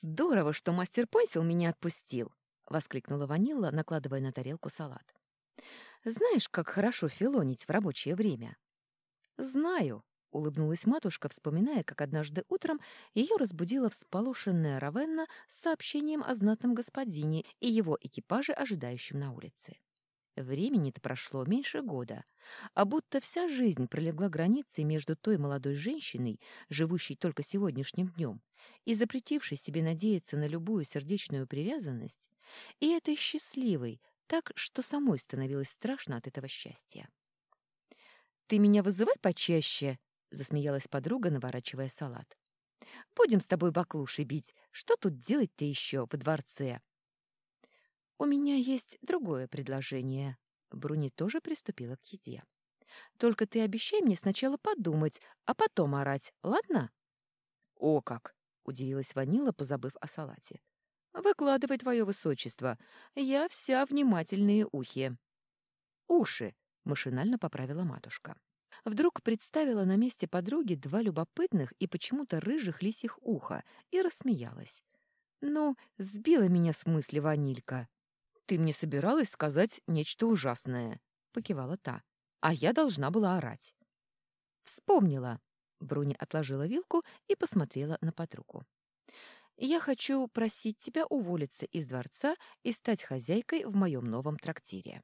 Здорово, что мастер Понсил меня отпустил, воскликнула Ванилла, накладывая на тарелку салат. Знаешь, как хорошо филонить в рабочее время? Знаю, улыбнулась матушка, вспоминая, как однажды утром ее разбудила всполошенная Равенна с сообщением о знатном господине и его экипаже, ожидающем на улице. Времени-то прошло меньше года, а будто вся жизнь пролегла границей между той молодой женщиной, живущей только сегодняшним днем, и запретившей себе надеяться на любую сердечную привязанность, и этой счастливой, так что самой становилось страшно от этого счастья. «Ты меня вызывай почаще!» — засмеялась подруга, наворачивая салат. «Будем с тобой баклуши бить. Что тут делать-то еще во дворце?» «У меня есть другое предложение». Бруни тоже приступила к еде. «Только ты обещай мне сначала подумать, а потом орать, ладно?» «О как!» — удивилась Ванила, позабыв о салате. «Выкладывай твое высочество. Я вся внимательные ухи». «Уши!» — машинально поправила матушка. Вдруг представила на месте подруги два любопытных и почему-то рыжих лисих уха и рассмеялась. «Ну, сбила меня с мысли ванилька». «Ты мне собиралась сказать нечто ужасное», — покивала та. «А я должна была орать». «Вспомнила». Бруни отложила вилку и посмотрела на подругу. «Я хочу просить тебя уволиться из дворца и стать хозяйкой в моем новом трактире».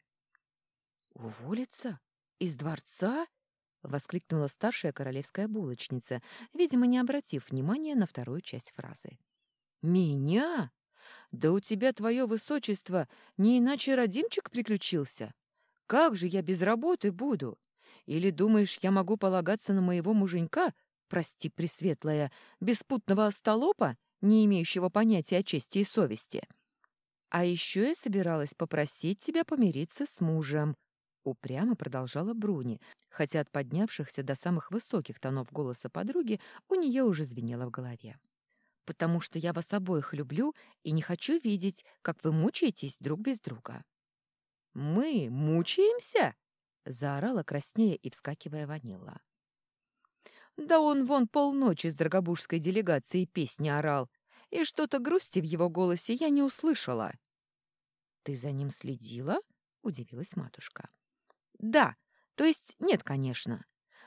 «Уволиться? Из дворца?» — воскликнула старшая королевская булочница, видимо, не обратив внимания на вторую часть фразы. «Меня? Да у тебя, твое высочество, не иначе родимчик приключился. Как же я без работы буду? Или думаешь, я могу полагаться на моего муженька, прости, пресветлая, беспутного остолопа, не имеющего понятия о чести и совести? А еще я собиралась попросить тебя помириться с мужем, упрямо продолжала Бруни, хотя от поднявшихся до самых высоких тонов голоса подруги у нее уже звенело в голове потому что я вас обоих люблю и не хочу видеть, как вы мучаетесь друг без друга». «Мы мучаемся?» — заорала краснея и вскакивая ванила. «Да он вон полночи с драгобужской делегацией песни орал, и что-то грусти в его голосе я не услышала». «Ты за ним следила?» — удивилась матушка. «Да, то есть нет, конечно.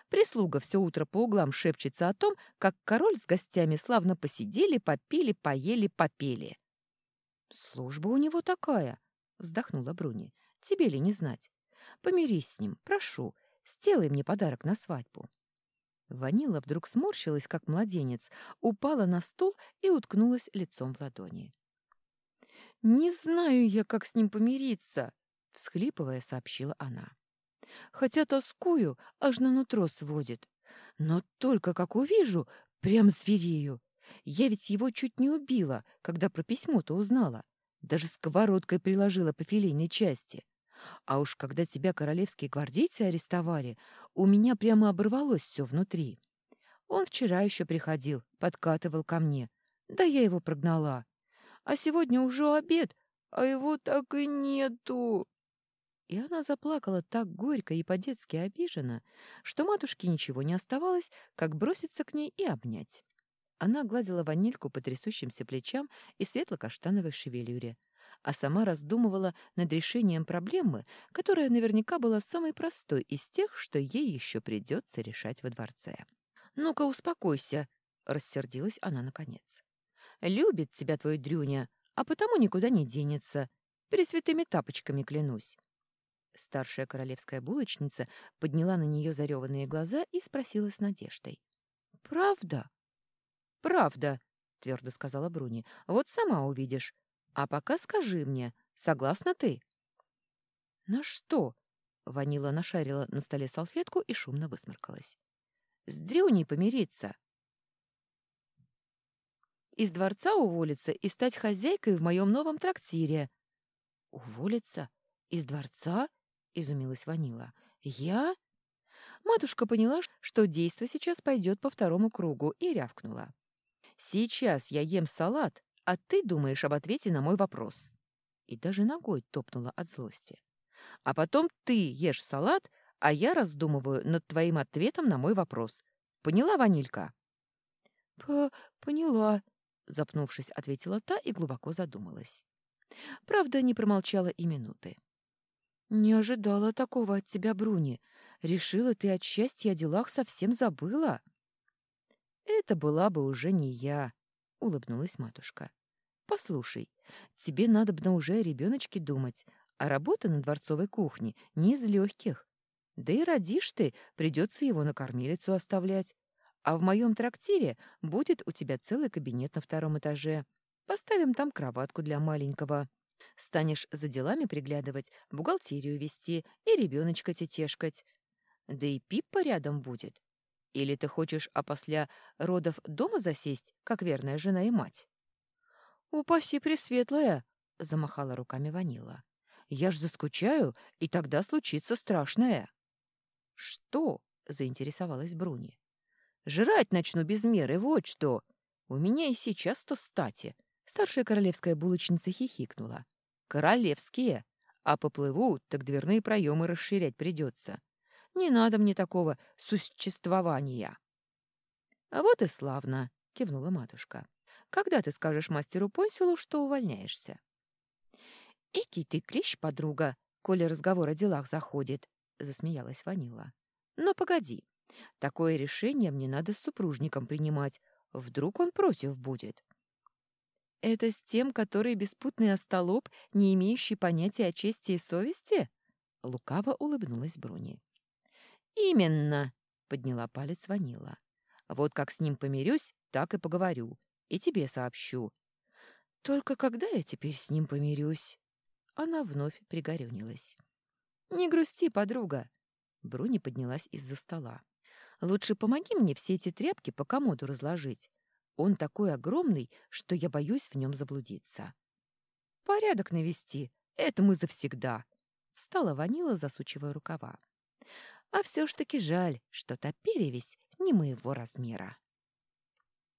Прислуга все утро по углам шепчется о том, как король с гостями славно посидели, попили, поели, попели. «Служба у него такая», — вздохнула Бруни. «Тебе ли не знать? Помирись с ним, прошу, сделай мне подарок на свадьбу». Ванила вдруг сморщилась, как младенец, упала на стул и уткнулась лицом в ладони. «Не знаю я, как с ним помириться», — всхлипывая, сообщила она. Хотя тоскую, аж на нутро сводит. Но только как увижу, прям зверею. Я ведь его чуть не убила, когда про письмо-то узнала. Даже сковородкой приложила по филейной части. А уж когда тебя королевские гвардейцы арестовали, у меня прямо оборвалось все внутри. Он вчера еще приходил, подкатывал ко мне. Да я его прогнала. А сегодня уже обед, а его так и нету. И она заплакала так горько и по-детски обиженно, что матушке ничего не оставалось, как броситься к ней и обнять. Она гладила ванильку по трясущимся плечам и светло-каштановой шевелюре, а сама раздумывала над решением проблемы, которая наверняка была самой простой из тех, что ей еще придется решать во дворце. «Ну-ка, успокойся», — рассердилась она наконец. «Любит тебя твой Дрюня, а потому никуда не денется. Пресвятыми тапочками клянусь». Старшая королевская булочница подняла на нее зареванные глаза и спросила с надеждой. «Правда?» «Правда», — твердо сказала Бруни. «Вот сама увидишь. А пока скажи мне, согласна ты?» «На что?» — Ванила нашарила на столе салфетку и шумно высморкалась. «С Дрюней помириться». «Из дворца уволиться и стать хозяйкой в моем новом трактире». «Уволиться? Из дворца?» Изумилась Ванила. «Я?» Матушка поняла, что действо сейчас пойдет по второму кругу, и рявкнула. «Сейчас я ем салат, а ты думаешь об ответе на мой вопрос». И даже ногой топнула от злости. «А потом ты ешь салат, а я раздумываю над твоим ответом на мой вопрос. Поняла, Ванилька?» П «Поняла», — запнувшись, ответила та и глубоко задумалась. Правда, не промолчала и минуты. «Не ожидала такого от тебя, Бруни. Решила, ты от счастья о делах совсем забыла». «Это была бы уже не я», — улыбнулась матушка. «Послушай, тебе надо бы на уже о ребеночке думать, а работа на дворцовой кухне не из легких. Да и родишь ты, придется его на кормилицу оставлять. А в моем трактире будет у тебя целый кабинет на втором этаже. Поставим там кроватку для маленького. Станешь за делами приглядывать, бухгалтерию вести и ребеночка тетешкать. Да и Пиппа рядом будет. Или ты хочешь опосля родов дома засесть, как верная жена и мать? «Упаси, Пресветлая!» — замахала руками Ванила. «Я ж заскучаю, и тогда случится страшное». «Что?» — заинтересовалась Бруни. «Жрать начну без меры, вот что! У меня и сейчас-то стати!» Старшая королевская булочница хихикнула. «Королевские! А поплыву, так дверные проемы расширять придется. Не надо мне такого существования!» «А вот и славно!» — кивнула матушка. «Когда ты скажешь мастеру Понсилу, что увольняешься?» «Экий ты клещ, подруга, коли разговор о делах заходит!» — засмеялась Ванила. «Но погоди, такое решение мне надо с супружником принимать. Вдруг он против будет?» «Это с тем, который беспутный остолоп, не имеющий понятия о чести и совести?» Лукаво улыбнулась Бруни. «Именно!» — подняла палец Ванила. «Вот как с ним помирюсь, так и поговорю. И тебе сообщу. Только когда я теперь с ним помирюсь?» Она вновь пригорюнилась. «Не грусти, подруга!» Бруни поднялась из-за стола. «Лучше помоги мне все эти тряпки по комоду разложить. Он такой огромный, что я боюсь в нем заблудиться». «Порядок навести. Это мы завсегда!» Встала Ванила, засучивая рукава. «А все ж таки жаль, что та перевесь не моего размера».